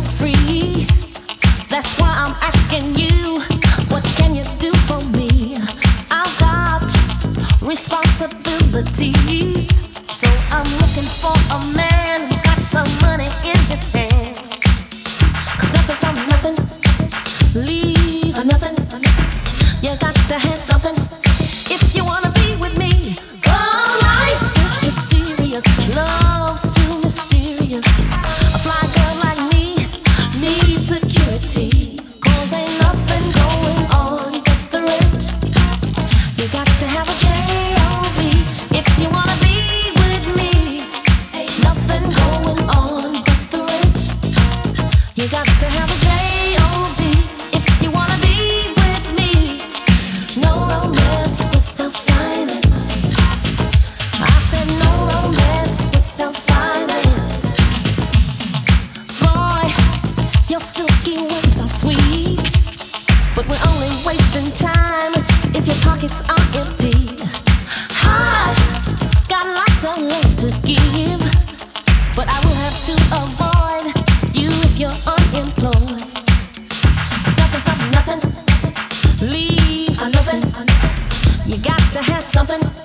is free. That's why I'm asking you, what can you do for me? I've got responsibilities. So I'm looking for a man who's got some money in his hand. Cause nothing's on nothing. Leave reality. Cause ain't nothing going It's empty. I got lots of love to give, but I will have to avoid you if you're unemployed. From nothing, leaves nothing. You got to have something.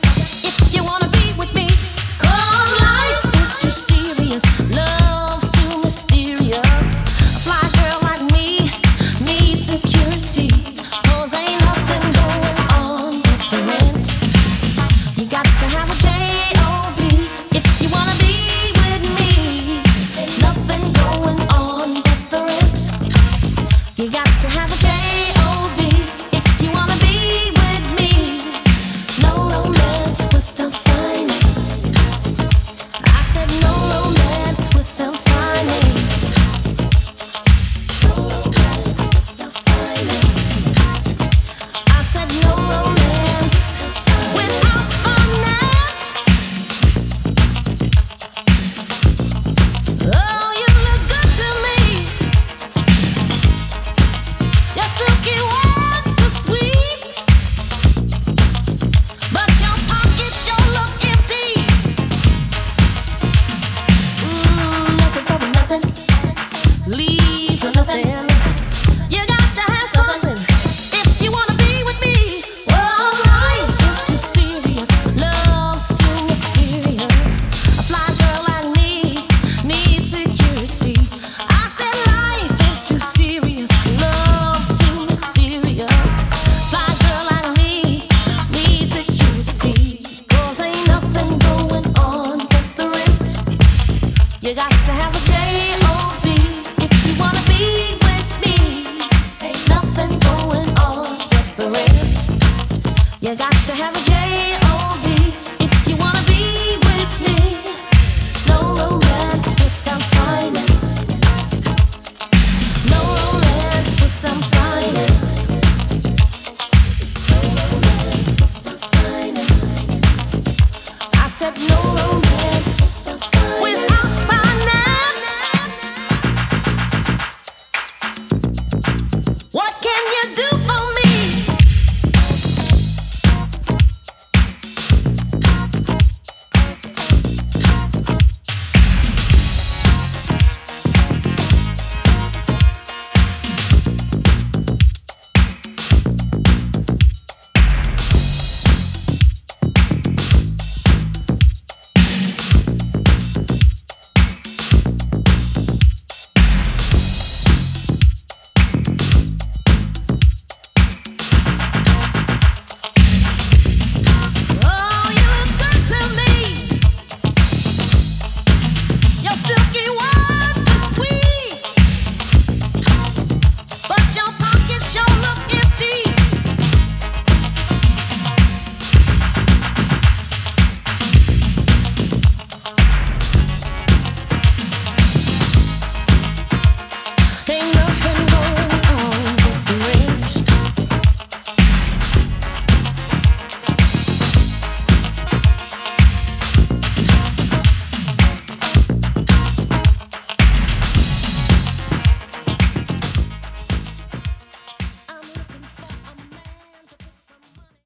nothing.